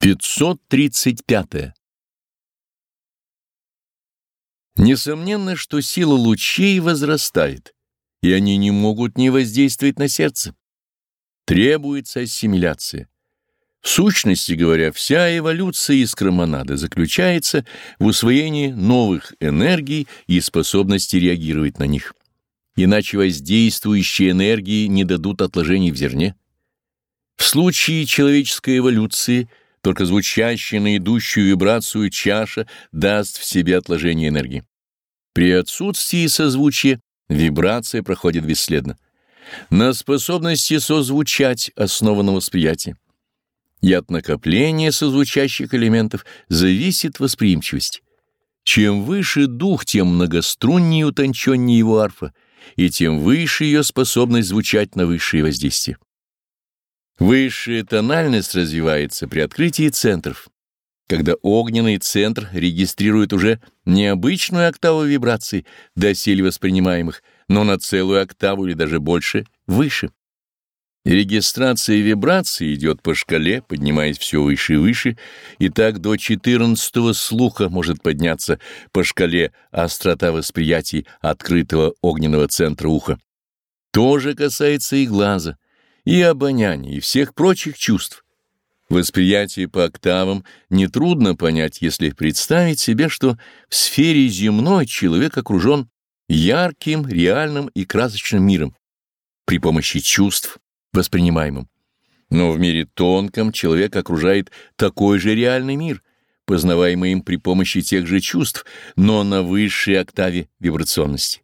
535. Несомненно, что сила лучей возрастает, и они не могут не воздействовать на сердце. Требуется ассимиляция. В сущности говоря, вся эволюция искромонады заключается в усвоении новых энергий и способности реагировать на них. Иначе воздействующие энергии не дадут отложений в зерне. В случае человеческой эволюции – только звучащая на идущую вибрацию чаша даст в себе отложение энергии. При отсутствии созвучия вибрация проходит бесследно. На способности созвучать основано восприятие. И от накопления созвучащих элементов зависит восприимчивость. Чем выше дух, тем многоструннее и утонченнее его арфа, и тем выше ее способность звучать на высшие воздействия. Высшая тональность развивается при открытии центров, когда огненный центр регистрирует уже не обычную октаву вибраций, доселе воспринимаемых, но на целую октаву или даже больше, выше. Регистрация вибраций идет по шкале, поднимаясь все выше и выше, и так до четырнадцатого слуха может подняться по шкале острота восприятий открытого огненного центра уха. То же касается и глаза — и обоняния, и всех прочих чувств. Восприятие по октавам нетрудно понять, если представить себе, что в сфере земной человек окружен ярким, реальным и красочным миром при помощи чувств, воспринимаемым. Но в мире тонком человек окружает такой же реальный мир, познаваемый им при помощи тех же чувств, но на высшей октаве вибрационности.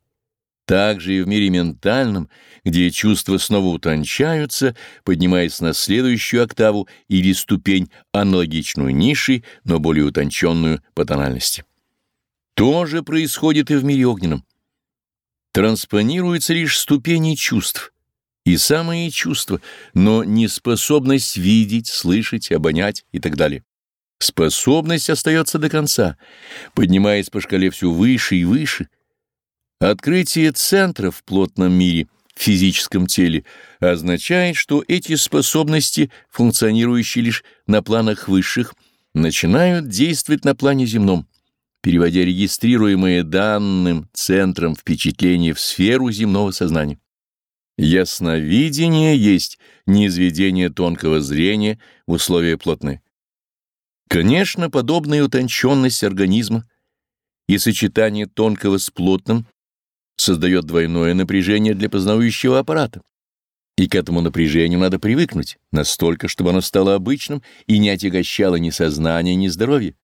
Также и в мире ментальном, где чувства снова утончаются, поднимаясь на следующую октаву или ступень, аналогичную низшей, но более утонченную по тональности. То же происходит и в мире огненном. Транспонируются лишь ступени чувств, и самые чувства, но не способность видеть, слышать, обонять и так далее. Способность остается до конца, поднимаясь по шкале все выше и выше — Открытие центра в плотном мире, в физическом теле, означает, что эти способности, функционирующие лишь на планах высших, начинают действовать на плане земном, переводя регистрируемые данным центром впечатления в сферу земного сознания. Ясновидение есть неизведение тонкого зрения в условия плотные. Конечно, подобная утонченность организма и сочетание тонкого с плотным создает двойное напряжение для познавающего аппарата. И к этому напряжению надо привыкнуть, настолько, чтобы оно стало обычным и не отягощало ни сознание, ни здоровье.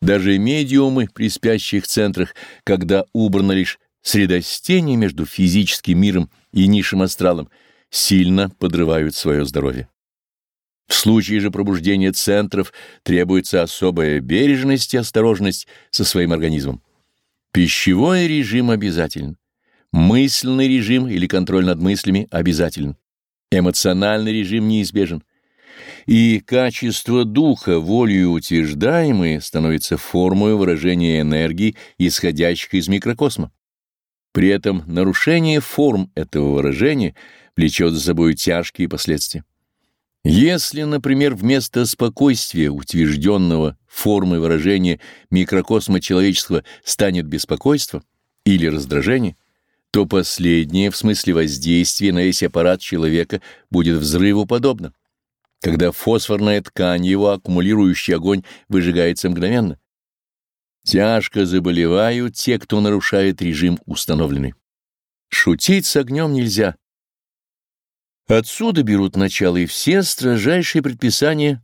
Даже медиумы при спящих центрах, когда убрано лишь средостение между физическим миром и низшим астралом, сильно подрывают свое здоровье. В случае же пробуждения центров требуется особая бережность и осторожность со своим организмом. Пищевой режим обязателен. Мысленный режим или контроль над мыслями обязателен. Эмоциональный режим неизбежен. И качество духа, волею утверждаемые, становится формой выражения энергии, исходящих из микрокосма. При этом нарушение форм этого выражения влечет за собой тяжкие последствия. Если, например, вместо спокойствия, утвержденного формой выражения микрокосма человеческого, станет беспокойство или раздражение, то последнее, в смысле воздействия на весь аппарат человека, будет взрыву подобно, когда фосфорная ткань, его аккумулирующий огонь, выжигается мгновенно. Тяжко заболевают те, кто нарушает режим установленный. Шутить с огнем нельзя — Отсюда берут начало и все строжайшие предписания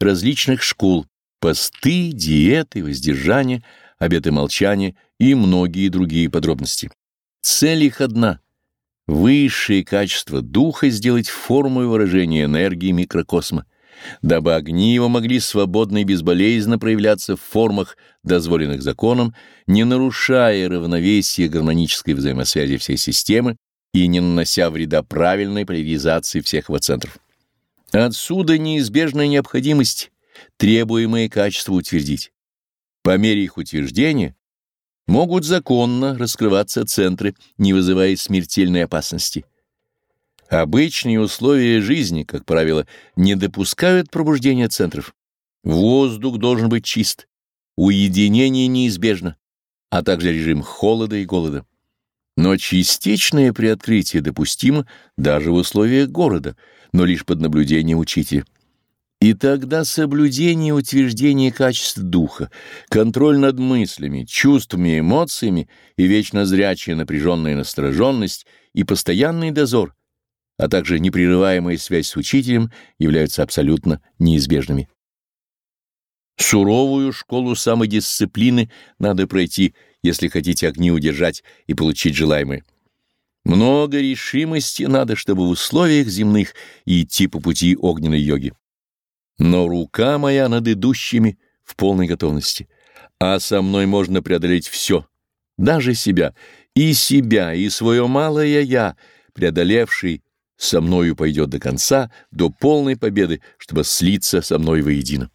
различных школ, посты, диеты, воздержания, обеты молчания и многие другие подробности. Цель их одна — высшее качество духа сделать формой выражения энергии микрокосма, дабы огни его могли свободно и безболезненно проявляться в формах, дозволенных законом, не нарушая равновесия гармонической взаимосвязи всей системы и не нанося вреда правильной поляризации всех его центров. Отсюда неизбежная необходимость требуемые качества утвердить. По мере их утверждения могут законно раскрываться центры, не вызывая смертельной опасности. Обычные условия жизни, как правило, не допускают пробуждения центров. Воздух должен быть чист, уединение неизбежно, а также режим холода и голода. Но частичное приоткрытие допустимо даже в условиях города, но лишь под наблюдением учителя. И тогда соблюдение и утверждение качеств духа, контроль над мыслями, чувствами эмоциями и вечно зрячая напряженная настороженность и постоянный дозор, а также непрерываемая связь с учителем являются абсолютно неизбежными. Суровую школу самодисциплины надо пройти, если хотите огни удержать и получить желаемое. Много решимости надо, чтобы в условиях земных идти по пути огненной йоги. Но рука моя над идущими в полной готовности, а со мной можно преодолеть все, даже себя, и себя, и свое малое «я», преодолевший со мною пойдет до конца, до полной победы, чтобы слиться со мной воедино.